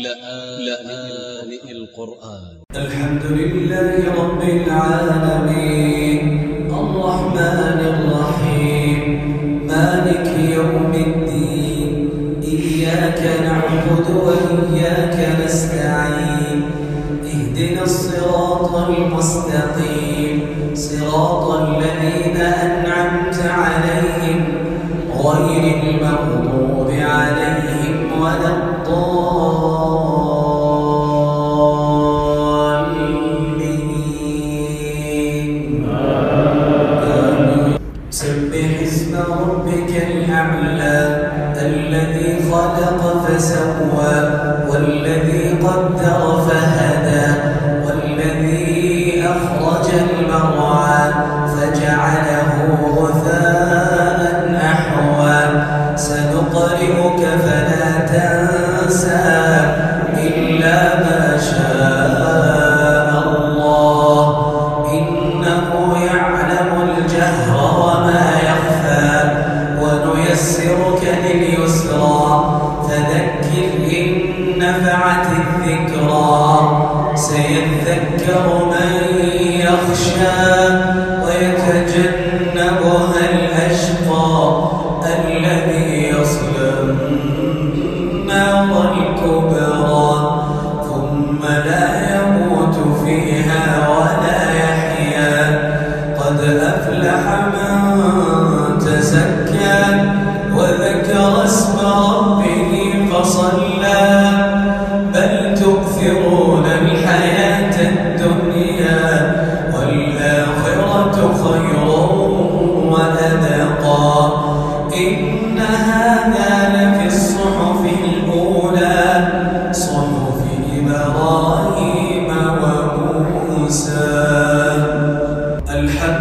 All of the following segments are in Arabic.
لآن القرآن. الحمد لله رب العالمين الرحمن الرحيم مالك يوم الدين إياك نعبد وإياك نستعين اهدنا الصراط المستقيم صراط الذين أنعمت عليهم غير المغضوب الذي خلق فسوى والذي لليسرى فذكر إن نفعت الذكرى. سيذكر من يخشى ويتجنبها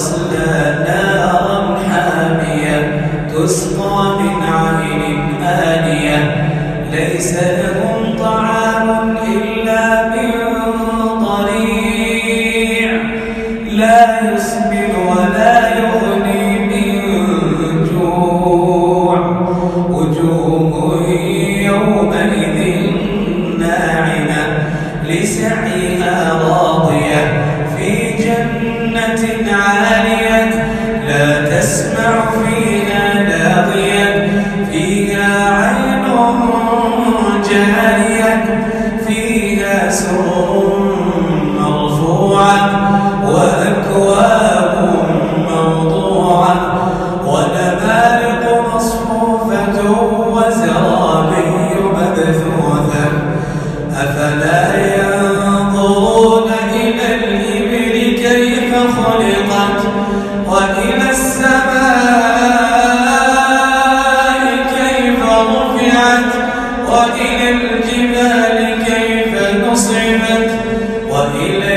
تصلى نارا حامية تسقى من عين آنية. ليس لهم طعام إلا من ضريع. لا يسمن ولا يغني من جوع. وجوه يومئذ ناعمة لسعيها راضية. جنة عالية لا تسمع وإلى